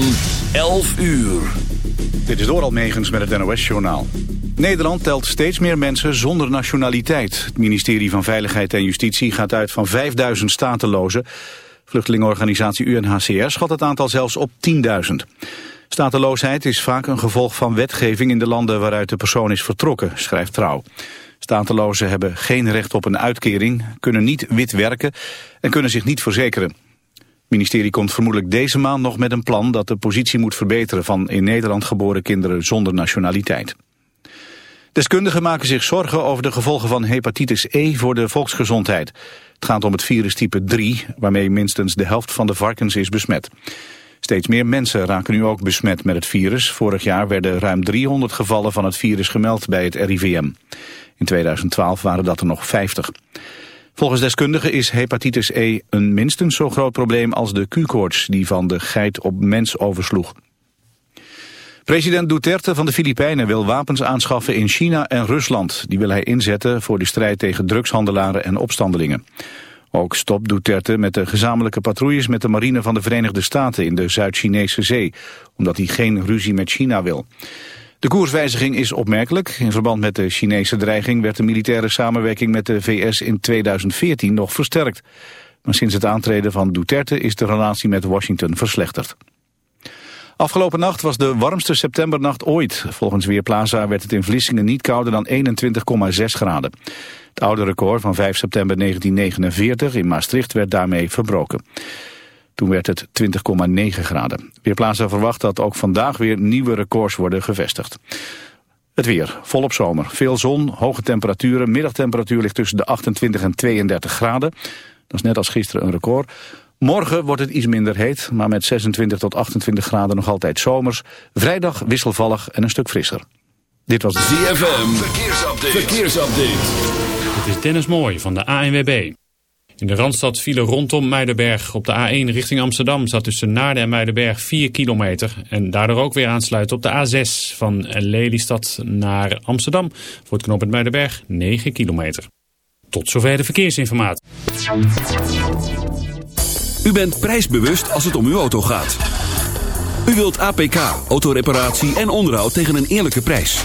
van 11 uur. Dit is Doral Megens met het NOS-journaal. Nederland telt steeds meer mensen zonder nationaliteit. Het ministerie van Veiligheid en Justitie gaat uit van 5000 statelozen. Vluchtelingenorganisatie UNHCR schat het aantal zelfs op 10.000. Stateloosheid is vaak een gevolg van wetgeving in de landen waaruit de persoon is vertrokken, schrijft Trouw. Statelozen hebben geen recht op een uitkering, kunnen niet wit werken en kunnen zich niet verzekeren. Het ministerie komt vermoedelijk deze maand nog met een plan dat de positie moet verbeteren van in Nederland geboren kinderen zonder nationaliteit. Deskundigen maken zich zorgen over de gevolgen van hepatitis E voor de volksgezondheid. Het gaat om het virus type 3, waarmee minstens de helft van de varkens is besmet. Steeds meer mensen raken nu ook besmet met het virus. Vorig jaar werden ruim 300 gevallen van het virus gemeld bij het RIVM. In 2012 waren dat er nog 50. Volgens deskundigen is hepatitis E een minstens zo groot probleem als de Q-koorts die van de geit op mens oversloeg. President Duterte van de Filipijnen wil wapens aanschaffen in China en Rusland. Die wil hij inzetten voor de strijd tegen drugshandelaren en opstandelingen. Ook stopt Duterte met de gezamenlijke patrouilles met de marine van de Verenigde Staten in de Zuid-Chinese zee, omdat hij geen ruzie met China wil. De koerswijziging is opmerkelijk. In verband met de Chinese dreiging werd de militaire samenwerking met de VS in 2014 nog versterkt. Maar sinds het aantreden van Duterte is de relatie met Washington verslechterd. Afgelopen nacht was de warmste septembernacht ooit. Volgens Weerplaza werd het in Vlissingen niet kouder dan 21,6 graden. Het oude record van 5 september 1949 in Maastricht werd daarmee verbroken. Toen werd het 20,9 graden. Weerplaza verwacht dat ook vandaag weer nieuwe records worden gevestigd. Het weer, volop zomer. Veel zon, hoge temperaturen. Middagtemperatuur ligt tussen de 28 en 32 graden. Dat is net als gisteren een record. Morgen wordt het iets minder heet, maar met 26 tot 28 graden nog altijd zomers. Vrijdag wisselvallig en een stuk frisser. Dit was de ZFM. Verkeersupdate. Verkeersupdate. Dit is Dennis Mooij van de ANWB. In de Randstad vielen rondom Muidenberg op de A1 richting Amsterdam zat tussen Naarden en Muidenberg 4 kilometer. En daardoor ook weer aansluiten op de A6 van Lelystad naar Amsterdam voor het knooppunt Muidenberg 9 kilometer. Tot zover de verkeersinformatie. U bent prijsbewust als het om uw auto gaat. U wilt APK, autoreparatie en onderhoud tegen een eerlijke prijs.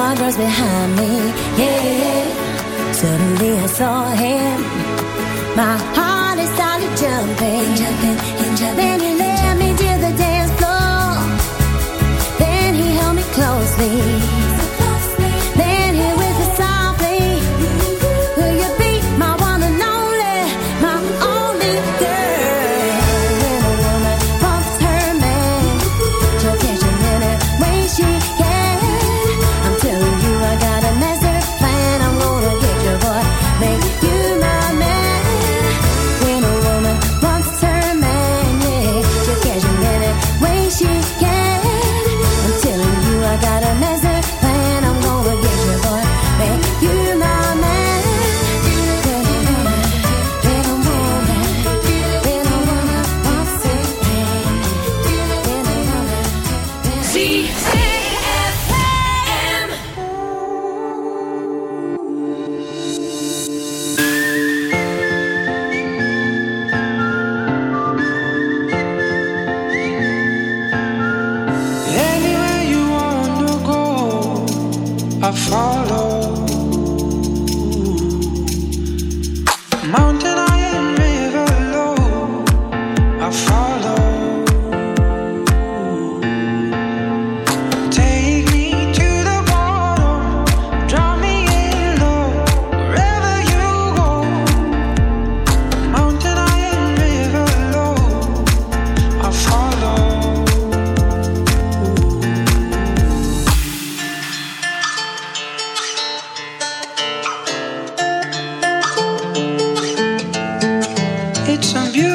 my girls behind me, yeah. Suddenly I saw him. My heart is started jumping, jumping, and jumping. Then he led me to the dance floor. Then he held me closely.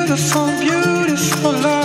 beautiful, beautiful love.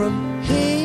From here?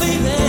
Yeah, baby.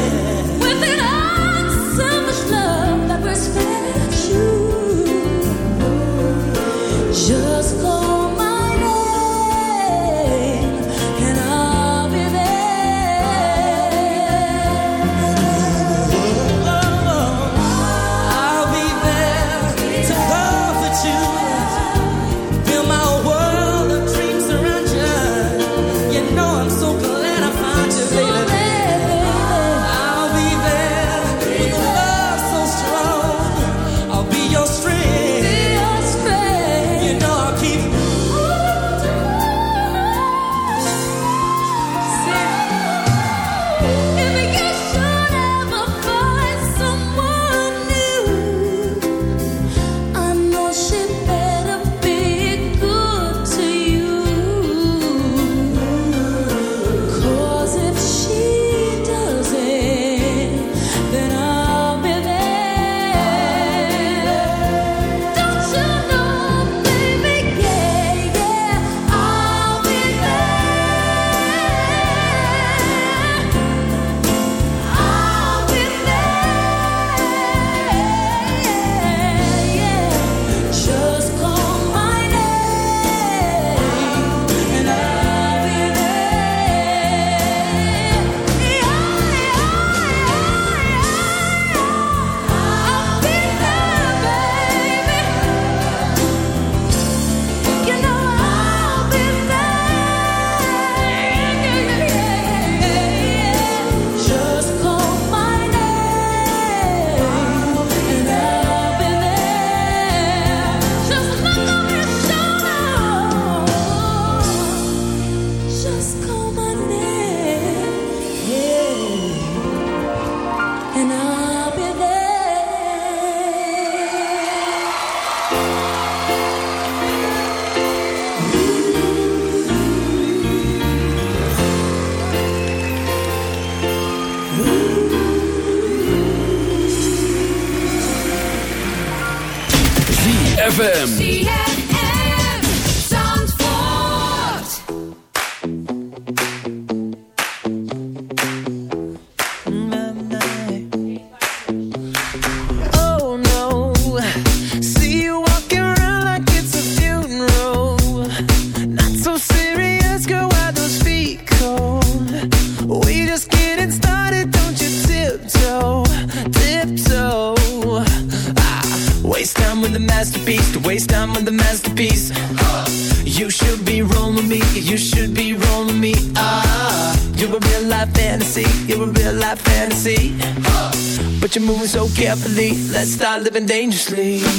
Living dangerously.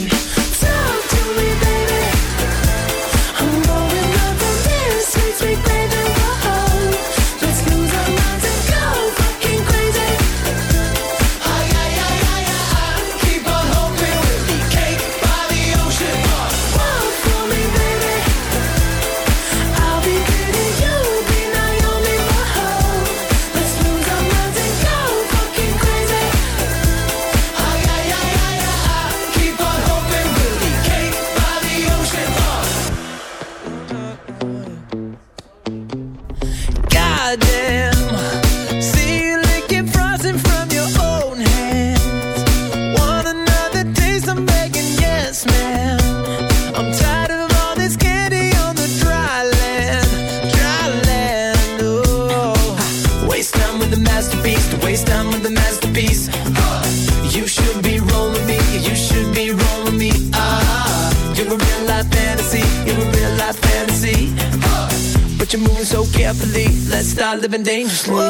Living dangerously.